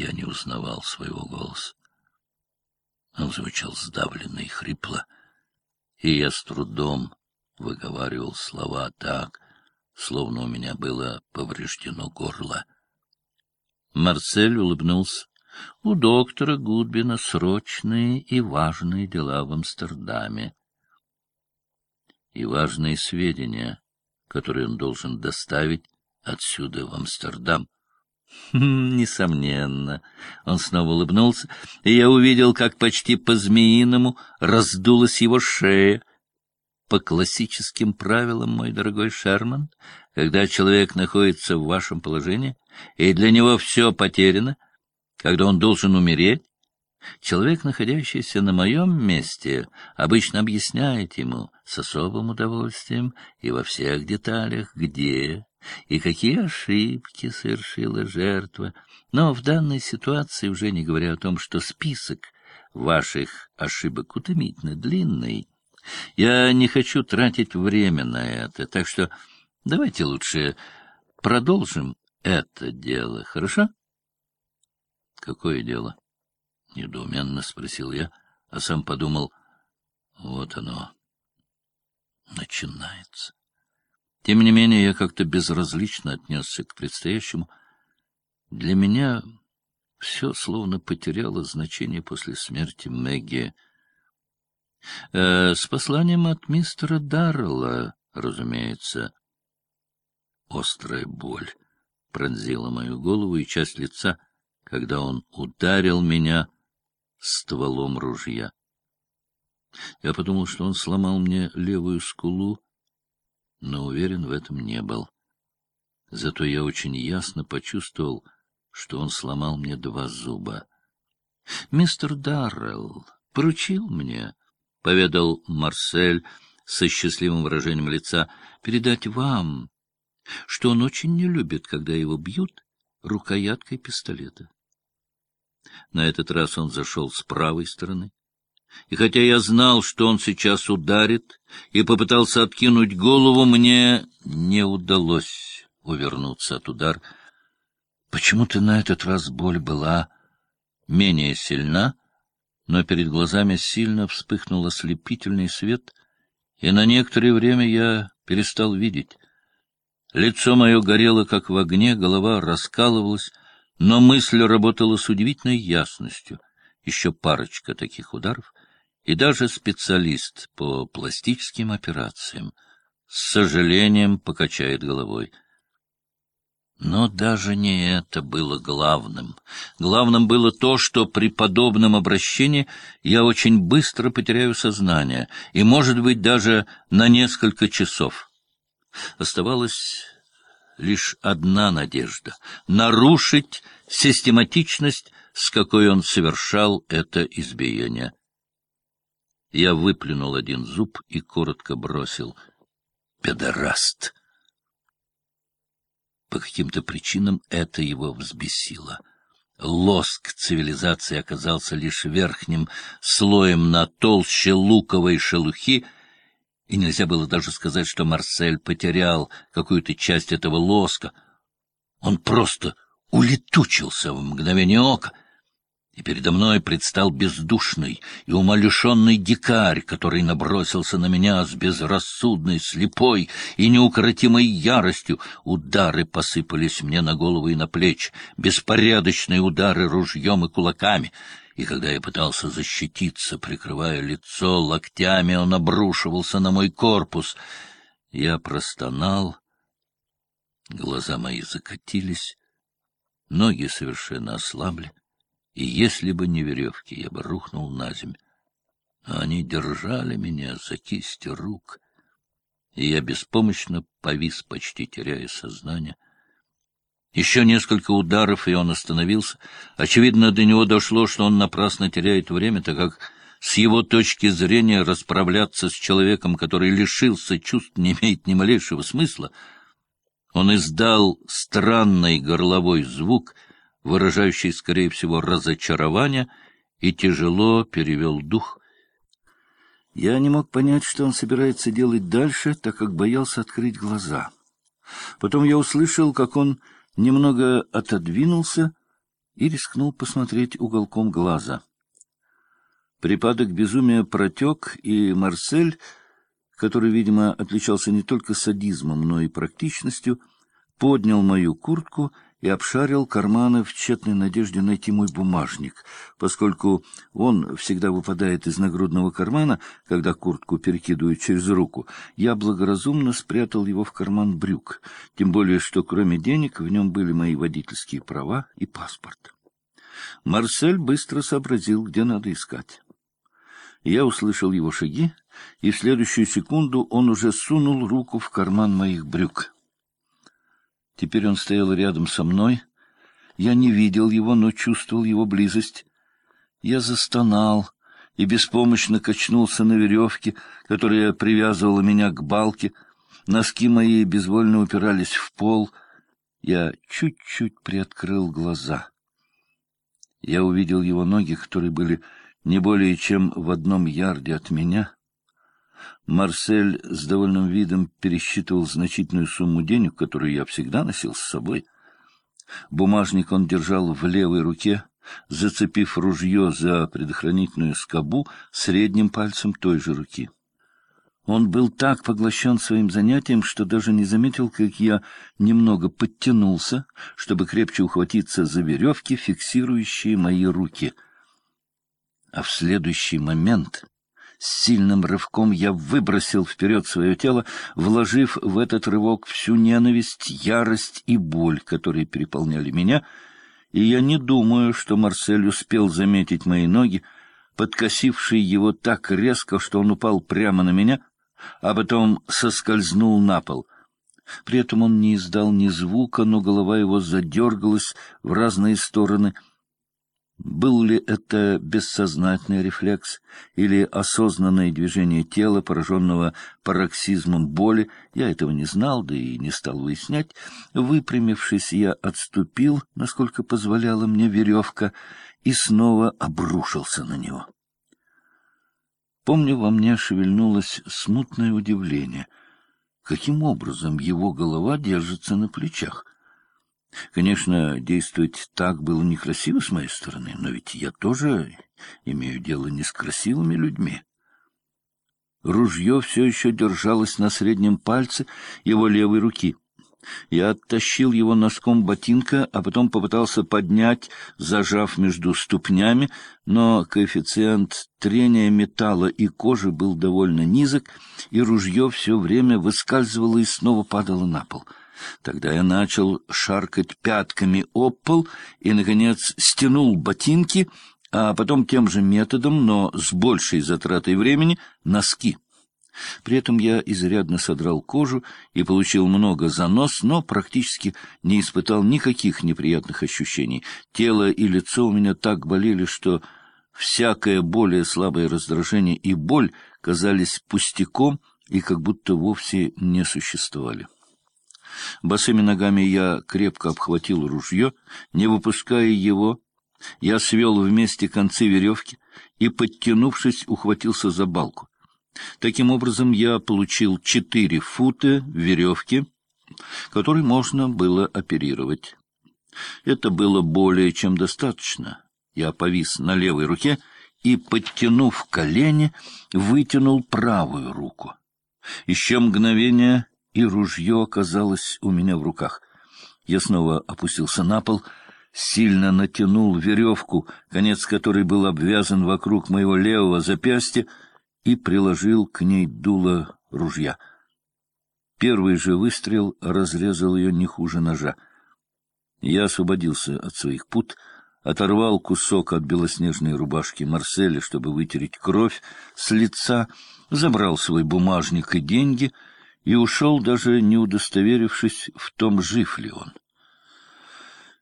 Я не узнавал своего голоса. Он звучал сдавленно и хрипло, и я с трудом выговаривал слова так, словно у меня было повреждено горло. Марсель улыбнулся. У доктора Гудбина срочные и важные дела в Амстердаме. И важные сведения, которые он должен доставить отсюда в Амстердам. Несомненно. Он снова улыбнулся, и я увидел, как почти по-змеиному раздулась его шея. По классическим правилам, мой дорогой Шерман, когда человек находится в вашем положении, и для него все потеряно, когда он должен умереть, человек, находящийся на моем месте, обычно объясняет ему с особым удовольствием и во всех деталях, где и какие ошибки совершила жертва. Но в данной ситуации, уже не говоря о том, что список ваших ошибок утомительно длинный, я не хочу тратить время на это, так что давайте лучше продолжим это дело, хорошо? — Какое дело? — недоуменно спросил я, а сам подумал, вот оно начинается. Тем не менее, я как-то безразлично отнесся к предстоящему. Для меня все словно потеряло значение после смерти Мэгги. Э, с посланием от мистера Даррелла, разумеется. Острая боль пронзила мою голову и часть лица, когда он ударил меня стволом ружья. Я подумал, что он сломал мне левую скулу, но уверен в этом не был. Зато я очень ясно почувствовал, что он сломал мне два зуба. — Мистер Даррелл поручил мне, — поведал Марсель со счастливым выражением лица, — передать вам, что он очень не любит, когда его бьют рукояткой пистолета. На этот раз он зашел с правой стороны. И хотя я знал, что он сейчас ударит, и попытался откинуть голову, мне не удалось увернуться от удара. Почему-то на этот раз боль была менее сильна, но перед глазами сильно вспыхнул ослепительный свет, и на некоторое время я перестал видеть. Лицо мое горело, как в огне, голова раскалывалась, но мысль работала с удивительной ясностью. Еще парочка таких ударов, и даже специалист по пластическим операциям с сожалением покачает головой. Но даже не это было главным. Главным было то, что при подобном обращении я очень быстро потеряю сознание, и, может быть, даже на несколько часов. Оставалась лишь одна надежда — нарушить систематичность, с какой он совершал это избиение. Я выплюнул один зуб и коротко бросил «Педераст!». По каким-то причинам это его взбесило. Лоск цивилизации оказался лишь верхним слоем на толще луковой шелухи — и нельзя было даже сказать, что Марсель потерял какую-то часть этого лоска. Он просто улетучился в мгновение ока, и передо мной предстал бездушный и умалишенный дикарь, который набросился на меня с безрассудной, слепой и неукротимой яростью. Удары посыпались мне на голову и на плечи, беспорядочные удары ружьем и кулаками — и когда я пытался защититься, прикрывая лицо локтями, он обрушивался на мой корпус. Я простонал, глаза мои закатились, ноги совершенно ослабли, и если бы не веревки, я бы рухнул на землю. Но они держали меня за кисти рук, и я беспомощно повис, почти теряя сознание — еще несколько ударов, и он остановился. Очевидно, до него дошло, что он напрасно теряет время, так как с его точки зрения расправляться с человеком, который лишился чувств, не имеет ни малейшего смысла. Он издал странный горловой звук, выражающий, скорее всего, разочарование, и тяжело перевел дух. Я не мог понять, что он собирается делать дальше, так как боялся открыть глаза. Потом я услышал, как он немного отодвинулся, и рискнул посмотреть уголком глаза. Припадок безумия протек, и Марсель, который, видимо, отличался не только садизмом, но и практичностью, поднял мою куртку и обшарил карманы в тщетной надежде найти мой бумажник, поскольку он всегда выпадает из нагрудного кармана, когда куртку перекидывают через руку. Я благоразумно спрятал его в карман брюк, тем более что кроме денег в нем были мои водительские права и паспорт. Марсель быстро сообразил, где надо искать. Я услышал его шаги, и в следующую секунду он уже сунул руку в карман моих брюк. Теперь он стоял рядом со мной. Я не видел его, но чувствовал его близость. Я застонал и беспомощно качнулся на веревке, которая привязывала меня к балке. Носки мои безвольно упирались в пол. Я чуть-чуть приоткрыл глаза. Я увидел его ноги, которые были не более чем в одном ярде от меня — Марсель с довольным видом пересчитывал значительную сумму денег, которую я всегда носил с собой. Бумажник он держал в левой руке, зацепив ружье за предохранительную скобу средним пальцем той же руки. Он был так поглощен своим занятием, что даже не заметил, как я немного подтянулся, чтобы крепче ухватиться за веревки, фиксирующие мои руки. А в следующий момент с сильным рывком я выбросил вперед свое тело, вложив в этот рывок всю ненависть, ярость и боль, которые переполняли меня, и я не думаю, что Марсель успел заметить мои ноги, подкосившие его так резко, что он упал прямо на меня, а потом соскользнул на пол. При этом он не издал ни звука, но голова его задергалась в разные стороны — был ли это бессознательный рефлекс или осознанное движение тела, пораженного пароксизмом боли, я этого не знал, да и не стал выяснять. Выпрямившись, я отступил, насколько позволяла мне веревка, и снова обрушился на него. Помню, во мне шевельнулось смутное удивление. Каким образом его голова держится на плечах? Конечно, действовать так было некрасиво с моей стороны, но ведь я тоже имею дело не с красивыми людьми. Ружье все еще держалось на среднем пальце его левой руки. Я оттащил его носком ботинка, а потом попытался поднять, зажав между ступнями, но коэффициент трения металла и кожи был довольно низок, и ружье все время выскальзывало и снова падало на пол — Тогда я начал шаркать пятками об пол и, наконец, стянул ботинки, а потом тем же методом, но с большей затратой времени, носки. При этом я изрядно содрал кожу и получил много занос, но практически не испытал никаких неприятных ощущений. Тело и лицо у меня так болели, что всякое более слабое раздражение и боль казались пустяком и как будто вовсе не существовали. Босыми ногами я крепко обхватил ружье, не выпуская его. Я свел вместе концы веревки и, подтянувшись, ухватился за балку. Таким образом, я получил четыре фута веревки, которой можно было оперировать. Это было более чем достаточно. Я повис на левой руке и, подтянув колени, вытянул правую руку. Еще мгновение и ружье оказалось у меня в руках. Я снова опустился на пол, сильно натянул веревку, конец которой был обвязан вокруг моего левого запястья, и приложил к ней дуло ружья. Первый же выстрел разрезал ее не хуже ножа. Я освободился от своих пут, оторвал кусок от белоснежной рубашки Марселя, чтобы вытереть кровь с лица, забрал свой бумажник и деньги — и ушел, даже не удостоверившись в том, жив ли он.